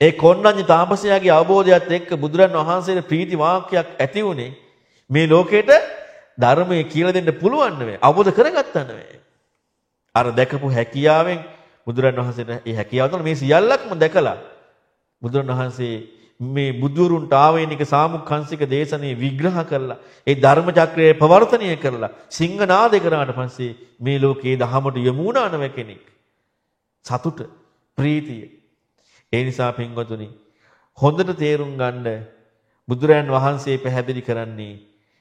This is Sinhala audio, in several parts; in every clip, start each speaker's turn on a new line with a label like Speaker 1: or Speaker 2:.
Speaker 1: ඒ කොණ්ණඤ්ඤ තාපසයාගේ අවබෝධයත් එක්ක බුදුරන් වහන්සේට ප්‍රීති වාක්‍යයක් ඇති වුණේ මේ ලෝකේට ධර්මයේ කියලා දෙන්න පුළුවන් නෙවෙයි. අවබෝධ කරගත්තා නෙවෙයි. අර දැකපු හැකියාවෙන් බුදුරන් වහන්සේට මේ හැකියාව තුළ මේ සියල්ලක්ම දැකලා බුදුරන් වහන්සේ මේ බුදුරුන්ට ආවේනික සාමුක්ඛංශික දේශනේ විග්‍රහ කරලා ඒ ධර්ම චක්‍රය පවර්තනය කරලා සිංහනාදේ කරාට පස්සේ මේ ලෝකයේ දහමට යමු වුණා නම කෙනෙක්. සතුට ප්‍රීතිය ඒ නිසා පින්වතුනි හොඳට තේරුම් ගන්න බුදුරයන් වහන්සේ පැහැදිලි කරන්නේ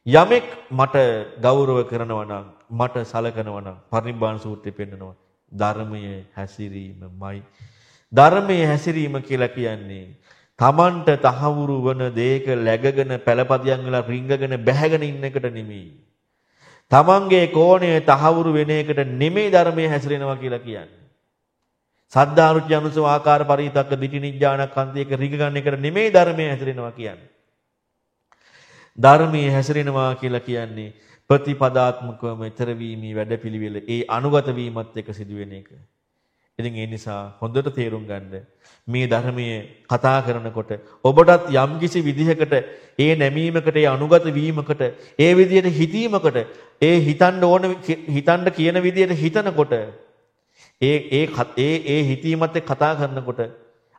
Speaker 1: යමෙක් මට ගෞරව කරනවා නම් මට සලකනවා නම් පරිනිබ්බාන සූත්‍රය පෙන්නනවා ධර්මයේ හැසිරීමමයි. ධර්මයේ හැසිරීම කියලා කියන්නේ තමන්ට තහවුරු වන දේක läගගෙන පළපදියම් වෙලා රිංගගෙන බැහැගෙන ඉන්න එකට නෙමෙයි. තමන්ගේ කෝණය තහවුරු වෙන එකට නෙමෙයි ධර්මයේ හැසිරෙනවා කියලා කියන්නේ. සද්ධාරුචි අනුසව ආකාර පරිතක්ක දිටි නිඥානකන්තියක රිග ගන්න එකට නෙමෙයි ධර්මයේ හැසිරෙනවා කියන්නේ. ධර්මයේ හැසිරෙනවා කියලා කියන්නේ ප්‍රතිපදාත්මකවම ඊතර වීමේ වැඩපිළිවෙල ඒ අනුගත වීමත් එක්ක සිදුවෙන එක. ඉතින් ඒ නිසා හොඳට තේරුම් ගන්න මේ ධර්මයේ කතා කරනකොට ඔබටත් යම්කිසි විදිහකට ඒ නැමීමකට ඒ අනුගත වීමකට ඒ විදිහට හිතීමකට ඒ හිතන්න ඕන හිතන්න කියන විදිහට හිතනකොට ඒ ඒ ඒ ඒ හිතීමත් එක්ක කතා කරනකොට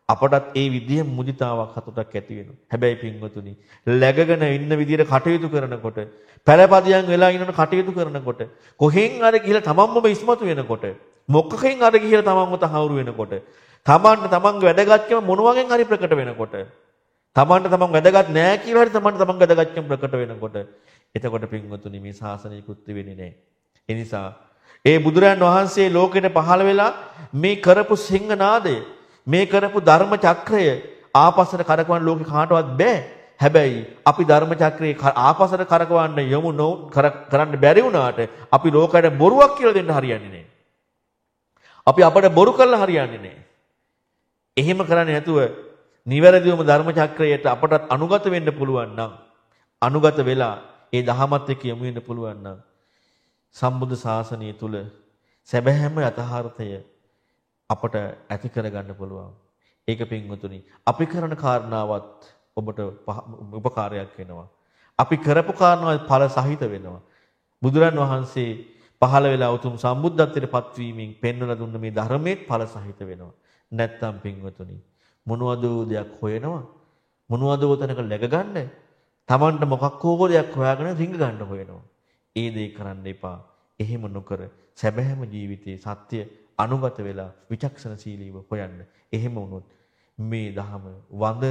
Speaker 1: අපටත් ඒ විදිහ මුදිතාවක් හතුටක් ඇති වෙනවා. හැබැයි පින්වතුනි, läගගෙන ඉන්න විදිහට කටයුතු කරනකොට, පළපදියම් වෙලා ඉන්නන කටයුතු කරනකොට, කොහෙන් හරි ගිහලා තමන්ම ඉස්මතු වෙනකොට, මොකකෙන් හරි ගිහලා තමන්ව තහවුරු වෙනකොට, තමන්ට තමන්ගේ වැදගත්කම මොන වගේ හරි ප්‍රකට වෙනකොට, තමන්ට තමන් වැදගත් නෑ කියලා හරි තමන්ට තමන් වැදගත්කම ප්‍රකට වෙනකොට, එතකොට පින්වතුනි මේ ශාසනය කෘත්‍ය වෙන්නේ නෑ. ඒ නිසා ඒ බුදුරයන් වහන්සේ ලෝකෙට පහළ වෙලා මේ කරපු සිංහනාදය මේ කරපු ධර්ම චක්‍රය ආපස්සට කරකවන්න ලෝකේ කාටවත් බෑ. හැබැයි අපි ධර්ම චක්‍රේ ආපස්සට කරකවන්න යමු කරන්න බැරි වුණාට අපි ලෝකයට බොරුවක් කියලා දෙන්න හරියන්නේ නෑ. අපි අපට බොරු කරලා හරියන්නේ නෑ. එහෙම කරන්නේ නැතුව නිවැරදිවම ධර්ම චක්‍රයට අපටත් අනුගත වෙන්න පුළුවන් නම් අනුගත වෙලා ඒ දහමත් එක්ක යමු වෙන්න පුළුවන් නම් සම්බුද්ධ ශාසනය තුල සැබෑම යථාර්ථය අපට ඇති කරගන්න පුළුවන්. ඒක පින්වතුනි අපි කරන කාරණාවත් ඔබට උපකාරයක් වෙනවා. අපි කරපු කාරණාවත් ඵල සහිත වෙනවා. බුදුරන් වහන්සේ පහළ වෙලා උතුම් සම්බුද්ධත්වයට පත්වීමෙන් පෙන්වලා දුන්න මේ ධර්මයේ ඵල සහිත වෙනවා. නැත්තම් පින්වතුනි මොනවද දෙයක් හොයනවා මොනවද උතනක läග ගන්න තමන්ට මොකක් හෝ දෙයක් හොයාගෙන රිංග ගන්න හොයනවා. ඒ දේ කරන්න එපා. එහෙම නොකර සැබෑම ජීවිතයේ සත්‍ය අනුගත වෙලා විචක්ෂණශීලීව හොයන්න. එහෙම වුණොත් මේ ධහම වඳ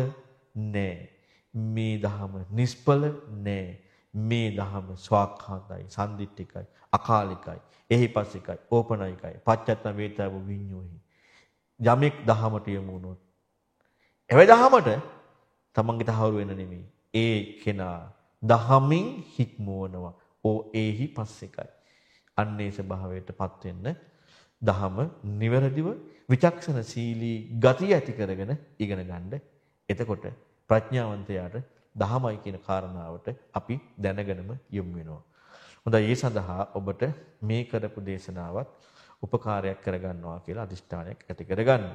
Speaker 1: නෑ. මේ ධහම නිෂ්පල නෑ. මේ ධහම ස්වාක්ඛාතයි, සම්දිත්තිකයි, අකාලිකයි, එහිපස්සිකයි, ඕපනයිකයි, පච්චත්ත වේතව විඤ්ඤෝහි. යමෙක් ධහමට යමු වුණොත් එවැ ධහමට තමන්ගේ තහවුරු වෙන නෙමෙයි. ඒ කෙනා දහමින් හික්මවනවා. ඕ ඒහි පස්සෙකයි. අන්නේ ස්වභාවයටපත් වෙන්න දහම නිවැරදිව විචක්ෂණශීලී ගතිය ඇති කරගෙන ඉගෙන ගන්න. එතකොට ප්‍රඥාවන්තයාට දහමයි කියන කාරණාවට අපි දැනගෙනම යොමු වෙනවා. හොඳයි ඒ සඳහා ඔබට මේ කරපු දේශනාවත් උපකාරයක් කරගන්නවා කියලා අදිෂ්ඨානයක් ඇති කරගන්න.